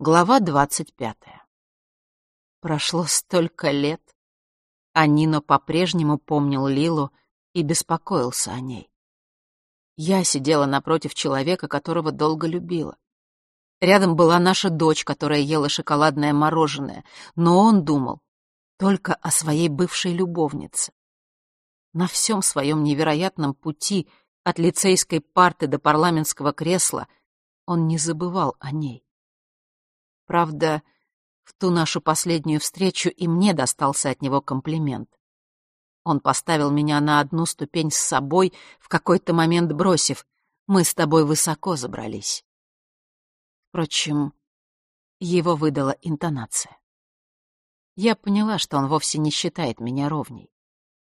Глава двадцать пятая. Прошло столько лет, а Нино по-прежнему помнил Лилу и беспокоился о ней. Я сидела напротив человека, которого долго любила. Рядом была наша дочь, которая ела шоколадное мороженое, но он думал только о своей бывшей любовнице. На всем своем невероятном пути от лицейской парты до парламентского кресла он не забывал о ней. Правда, в ту нашу последнюю встречу и мне достался от него комплимент. Он поставил меня на одну ступень с собой, в какой-то момент бросив, «Мы с тобой высоко забрались». Впрочем, его выдала интонация. Я поняла, что он вовсе не считает меня ровней.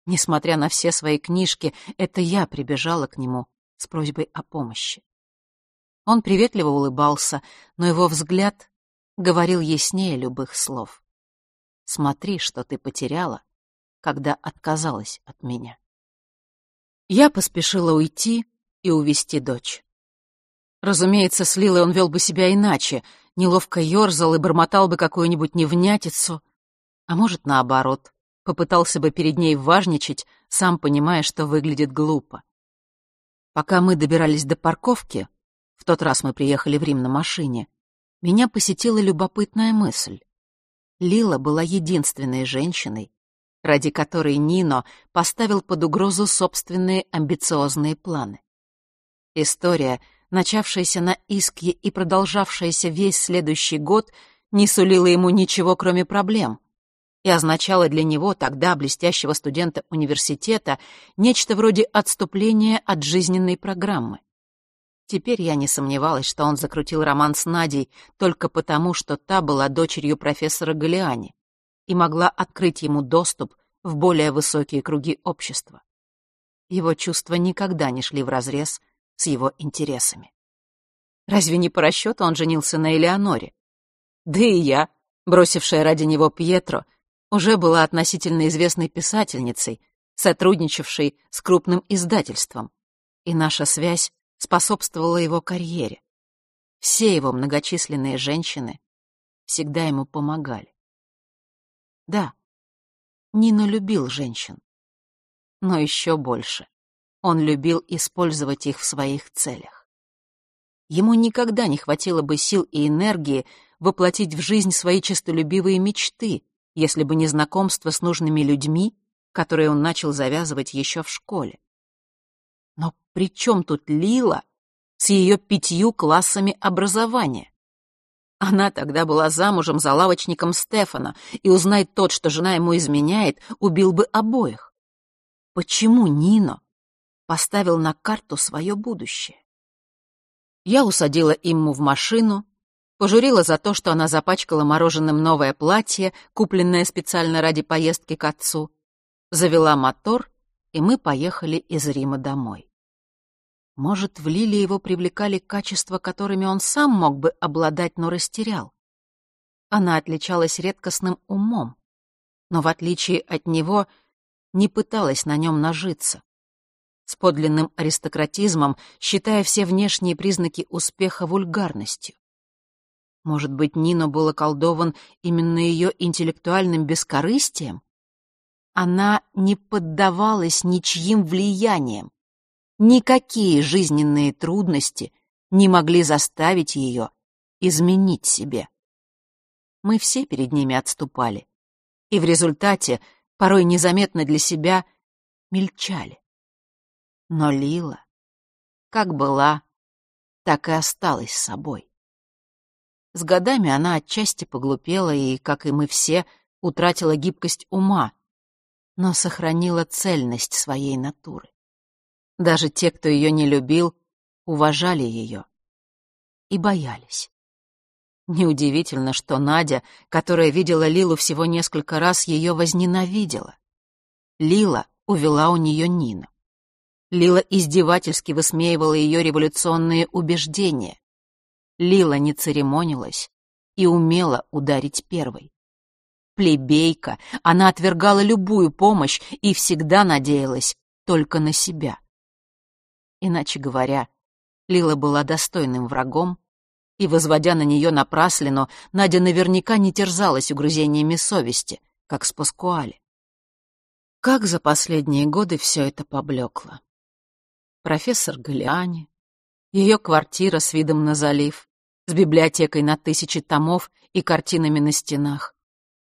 Несмотря на все свои книжки, это я прибежала к нему с просьбой о помощи. Он приветливо улыбался, но его взгляд говорил яснее любых слов. «Смотри, что ты потеряла, когда отказалась от меня». Я поспешила уйти и увести дочь. Разумеется, с Лилой он вел бы себя иначе, неловко ерзал и бормотал бы какую-нибудь невнятицу, а может, наоборот, попытался бы перед ней важничать, сам понимая, что выглядит глупо. Пока мы добирались до парковки, в тот раз мы приехали в Рим на машине, меня посетила любопытная мысль. Лила была единственной женщиной, ради которой Нино поставил под угрозу собственные амбициозные планы. История — начавшаяся на Искье и продолжавшаяся весь следующий год, не сулила ему ничего, кроме проблем, и означала для него, тогда блестящего студента университета, нечто вроде отступления от жизненной программы. Теперь я не сомневалась, что он закрутил роман с Надей только потому, что та была дочерью профессора Галиани и могла открыть ему доступ в более высокие круги общества. Его чувства никогда не шли вразрез с его интересами. Разве не по расчету он женился на Элеоноре? Да и я, бросившая ради него Пьетро, уже была относительно известной писательницей, сотрудничавшей с крупным издательством, и наша связь способствовала его карьере. Все его многочисленные женщины всегда ему помогали. Да, Нино любил женщин, но еще больше он любил использовать их в своих целях. Ему никогда не хватило бы сил и энергии воплотить в жизнь свои честолюбивые мечты, если бы не знакомство с нужными людьми, которые он начал завязывать еще в школе. При чем тут Лила с ее пятью классами образования? Она тогда была замужем за лавочником Стефана, и узнать тот, что жена ему изменяет, убил бы обоих. Почему Нино поставил на карту свое будущее. Я усадила Имму в машину, пожурила за то, что она запачкала мороженым новое платье, купленное специально ради поездки к отцу, завела мотор, и мы поехали из Рима домой. Может, в Лиле его привлекали качества, которыми он сам мог бы обладать, но растерял. Она отличалась редкостным умом, но, в отличие от него, не пыталась на нем нажиться с подлинным аристократизмом, считая все внешние признаки успеха вульгарностью. Может быть, Нино был околдован именно ее интеллектуальным бескорыстием? Она не поддавалась ничьим влияниям. Никакие жизненные трудности не могли заставить ее изменить себе. Мы все перед ними отступали, и в результате, порой незаметно для себя, мельчали. Но Лила, как была, так и осталась собой. С годами она отчасти поглупела и, как и мы все, утратила гибкость ума, но сохранила цельность своей натуры. Даже те, кто ее не любил, уважали ее и боялись. Неудивительно, что Надя, которая видела Лилу всего несколько раз, ее возненавидела. Лила увела у нее Нину. Лила издевательски высмеивала ее революционные убеждения. Лила не церемонилась и умела ударить первой. Плебейка, она отвергала любую помощь и всегда надеялась только на себя. Иначе говоря, Лила была достойным врагом и возводя на нее напраслину, Надя наверняка не терзалась угрызениями совести, как с Паскуали. Как за последние годы все это поблекло. Профессор Галиани, ее квартира с видом на залив, с библиотекой на тысячи томов и картинами на стенах,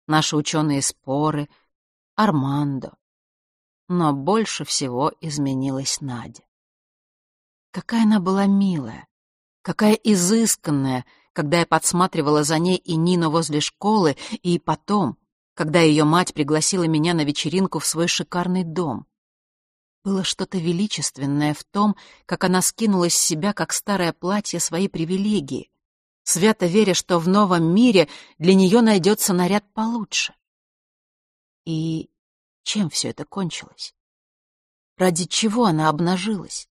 наши ученые споры, Армандо. Но больше всего изменилась Надя. Какая она была милая, какая изысканная, когда я подсматривала за ней и Нину возле школы, и потом, когда ее мать пригласила меня на вечеринку в свой шикарный дом. Было что-то величественное в том, как она скинула с себя, как старое платье, свои привилегии, свято веря, что в новом мире для нее найдется наряд получше. И чем все это кончилось? Ради чего она обнажилась?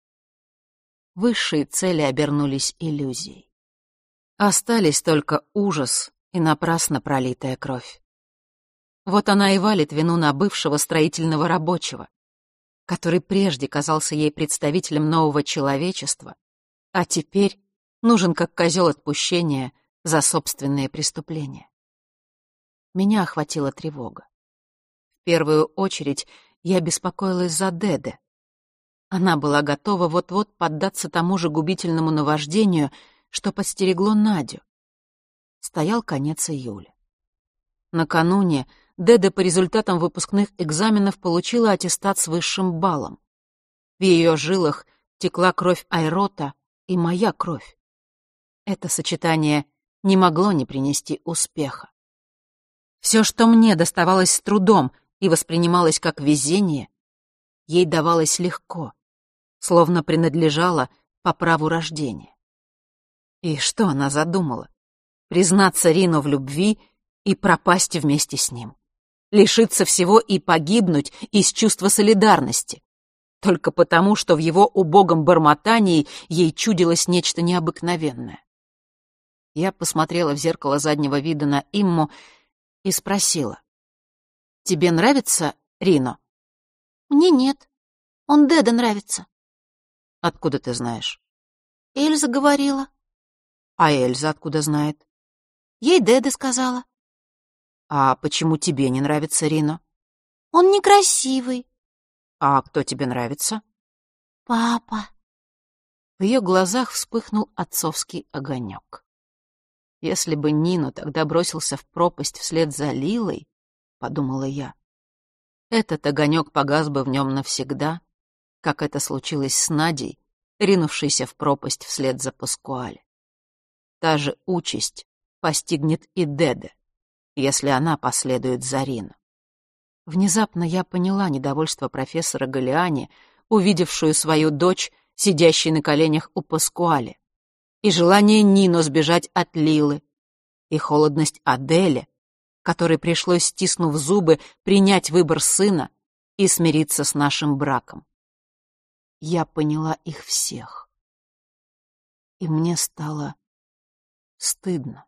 Высшие цели обернулись иллюзией. Остались только ужас и напрасно пролитая кровь. Вот она и валит вину на бывшего строительного рабочего, который прежде казался ей представителем нового человечества, а теперь нужен как козел отпущения за собственные преступления. Меня охватила тревога. В первую очередь я беспокоилась за Деде. Она была готова вот-вот поддаться тому же губительному наваждению, что подстерегло Надю. Стоял конец июля. Накануне Деда по результатам выпускных экзаменов получила аттестат с высшим баллом. В ее жилах текла кровь Айрота и моя кровь. Это сочетание не могло не принести успеха. Все, что мне доставалось с трудом и воспринималось как везение, ей давалось легко, словно принадлежало по праву рождения. И что она задумала? Признаться Рину в любви и пропасть вместе с ним лишиться всего и погибнуть из чувства солидарности, только потому, что в его убогом бормотании ей чудилось нечто необыкновенное. Я посмотрела в зеркало заднего вида на Имму и спросила. «Тебе нравится Рино?» «Мне нет. Он Деда нравится». «Откуда ты знаешь?» «Эльза говорила». «А Эльза откуда знает?» «Ей Деда сказала». «А почему тебе не нравится Рино?» «Он некрасивый». «А кто тебе нравится?» «Папа». В ее глазах вспыхнул отцовский огонек. Если бы Нино тогда бросился в пропасть вслед за Лилой, — подумала я, — этот огонек погас бы в нем навсегда, как это случилось с Надей, ринувшейся в пропасть вслед за Паскуале. Та же участь постигнет и Деде если она последует за Рину. Внезапно я поняла недовольство профессора Галиани, увидевшую свою дочь, сидящей на коленях у Паскуале, и желание Нино сбежать от Лилы, и холодность Аделе, которой пришлось, стиснув зубы, принять выбор сына и смириться с нашим браком. Я поняла их всех. И мне стало стыдно.